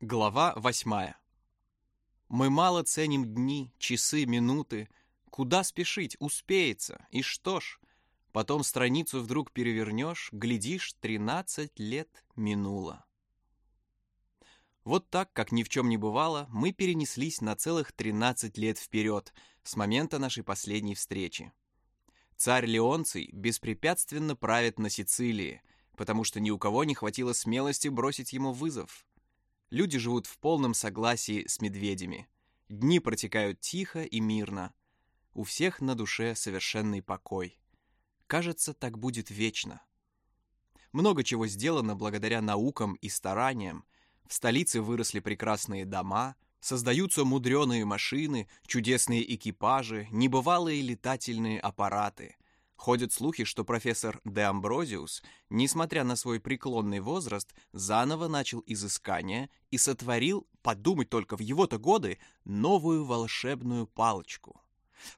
Глава восьмая. Мы мало ценим дни, часы, минуты. Куда спешить, успеется. И что ж, потом страницу вдруг перевернешь, глядишь, тринадцать лет минуло. Вот так, как ни в чем не бывало, мы перенеслись на целых тринадцать лет вперед, с момента нашей последней встречи. Царь Леонций беспрепятственно правит на Сицилии, потому что ни у кого не хватило смелости бросить ему вызов. Люди живут в полном согласии с медведями. Дни протекают тихо и мирно. У всех на душе совершенный покой. Кажется, так будет вечно. Много чего сделано благодаря наукам и стараниям. В столице выросли прекрасные дома, создаются мудреные машины, чудесные экипажи, небывалые летательные аппараты — Ходят слухи, что профессор Де Амброзиус, несмотря на свой преклонный возраст, заново начал изыскание и сотворил, подумать только в его-то годы, новую волшебную палочку.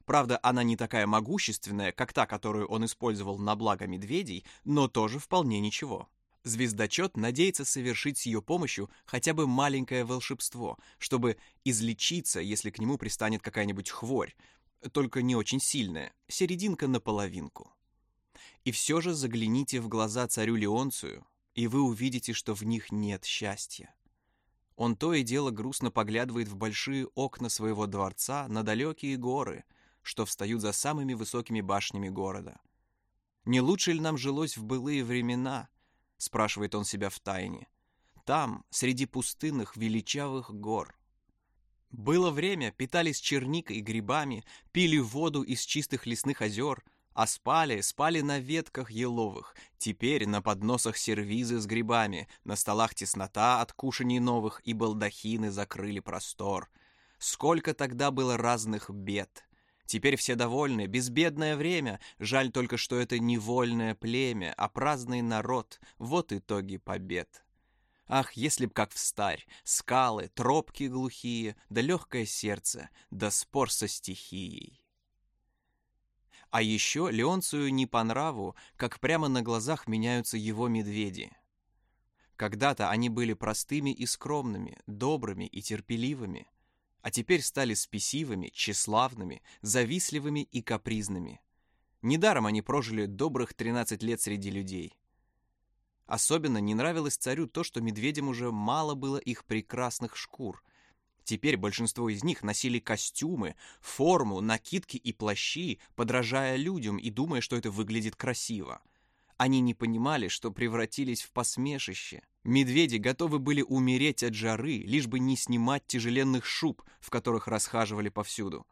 Правда, она не такая могущественная, как та, которую он использовал на благо медведей, но тоже вполне ничего. Звездочет надеется совершить с ее помощью хотя бы маленькое волшебство, чтобы излечиться, если к нему пристанет какая-нибудь хворь, только не очень сильная, серединка наполовинку. И все же загляните в глаза царю Леонцию, и вы увидите, что в них нет счастья. Он то и дело грустно поглядывает в большие окна своего дворца на далекие горы, что встают за самыми высокими башнями города. «Не лучше ли нам жилось в былые времена?» — спрашивает он себя втайне. «Там, среди пустынных величавых гор». Было время, питались черникой и грибами, пили воду из чистых лесных озер, а спали, спали на ветках еловых. Теперь на подносах сервизы с грибами, на столах теснота от кушаний новых, и балдахины закрыли простор. Сколько тогда было разных бед. Теперь все довольны, безбедное время, жаль только, что это не вольное племя, а праздный народ, вот итоги побед. Ах, если б как в старь, скалы, тропки глухие, да легкое сердце, да спор со стихией. А еще Леонцию не по нраву, как прямо на глазах меняются его медведи. Когда-то они были простыми и скромными, добрыми и терпеливыми, а теперь стали спесивыми, тщеславными, завистливыми и капризными. Недаром они прожили добрых 13 лет среди людей. Особенно не нравилось царю то, что медведям уже мало было их прекрасных шкур. Теперь большинство из них носили костюмы, форму, накидки и плащи, подражая людям и думая, что это выглядит красиво. Они не понимали, что превратились в посмешище. Медведи готовы были умереть от жары, лишь бы не снимать тяжеленных шуб, в которых расхаживали повсюду.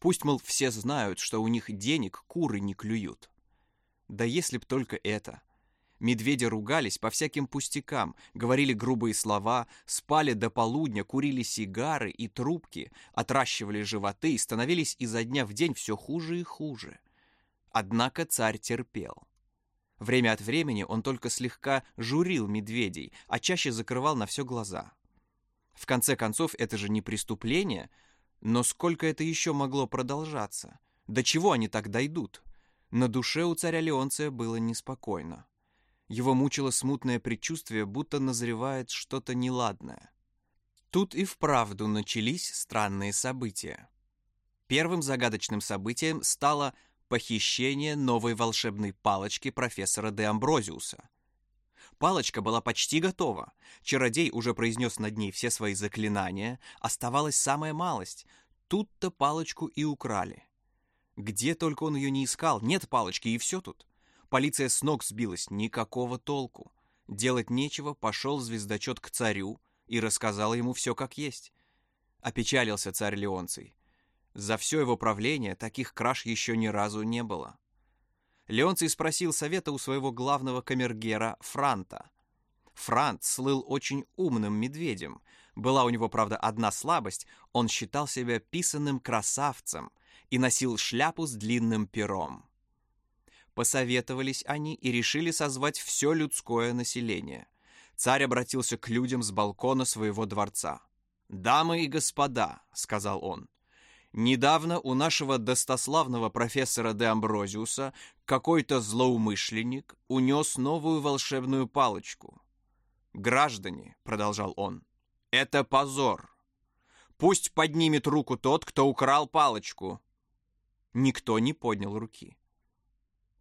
Пусть, мол, все знают, что у них денег куры не клюют. Да если б только это — Медведи ругались по всяким пустякам, говорили грубые слова, спали до полудня, курили сигары и трубки, отращивали животы и становились изо дня в день все хуже и хуже. Однако царь терпел. Время от времени он только слегка журил медведей, а чаще закрывал на все глаза. В конце концов, это же не преступление, но сколько это еще могло продолжаться? До чего они так дойдут? На душе у царя Леонция было неспокойно. Его мучило смутное предчувствие, будто назревает что-то неладное. Тут и вправду начались странные события. Первым загадочным событием стало похищение новой волшебной палочки профессора де Амброзиуса. Палочка была почти готова. Чародей уже произнес над ней все свои заклинания. Оставалась самая малость. Тут-то палочку и украли. Где только он ее не искал, нет палочки, и все тут. Полиция с ног сбилась, никакого толку. Делать нечего, пошел звездочет к царю и рассказал ему все как есть. Опечалился царь Леонций. За все его правление таких краж еще ни разу не было. Леонций спросил совета у своего главного камергера Франта. Франт слыл очень умным медведем. Была у него, правда, одна слабость. Он считал себя писанным красавцем и носил шляпу с длинным пером. Посоветовались они и решили созвать все людское население. Царь обратился к людям с балкона своего дворца. «Дамы и господа», — сказал он, — «недавно у нашего достославного профессора де Амброзиуса какой-то злоумышленник унес новую волшебную палочку». «Граждане», — продолжал он, — Это позор. Пусть поднимет руку тот, кто украл палочку. Никто не поднял руки.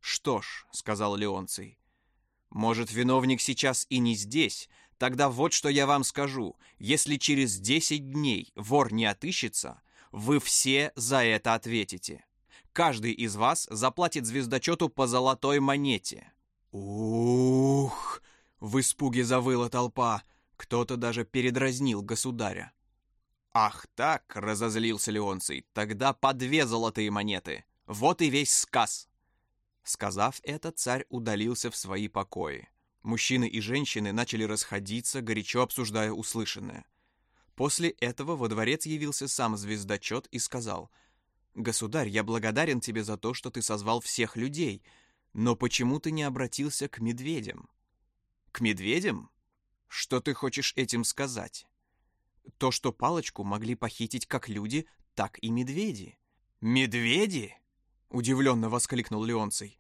«Что ж», — сказал Леонций, — «может, виновник сейчас и не здесь, тогда вот что я вам скажу. Если через десять дней вор не отыщется, вы все за это ответите. Каждый из вас заплатит звездочету по золотой монете». «Ух!» — в испуге завыла толпа. Кто-то даже передразнил государя. «Ах так!» — разозлился Леонций. «Тогда по две золотые монеты. Вот и весь сказ!» Сказав это, царь удалился в свои покои. Мужчины и женщины начали расходиться, горячо обсуждая услышанное. После этого во дворец явился сам звездочет и сказал, «Государь, я благодарен тебе за то, что ты созвал всех людей, но почему ты не обратился к медведям?» «К медведям? Что ты хочешь этим сказать?» «То, что палочку могли похитить как люди, так и медведи». «Медведи?» Удивленно воскликнул Леонций.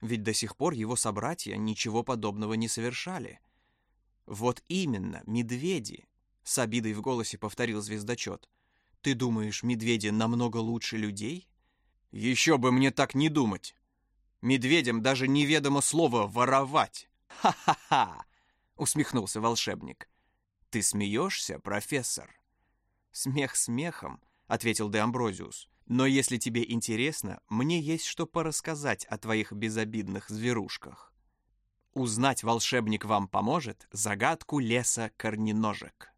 Ведь до сих пор его собратья ничего подобного не совершали. Вот именно, медведи, с обидой в голосе повторил звездочет. Ты думаешь, медведи намного лучше людей? Еще бы мне так не думать. Медведям даже неведомо слово «воровать». Ха-ха-ха! Усмехнулся волшебник. Ты смеешься, профессор? Смех смехом, ответил Де Амброзиус. Но если тебе интересно, мне есть что порассказать о твоих безобидных зверушках. Узнать волшебник вам поможет загадку леса корненожек.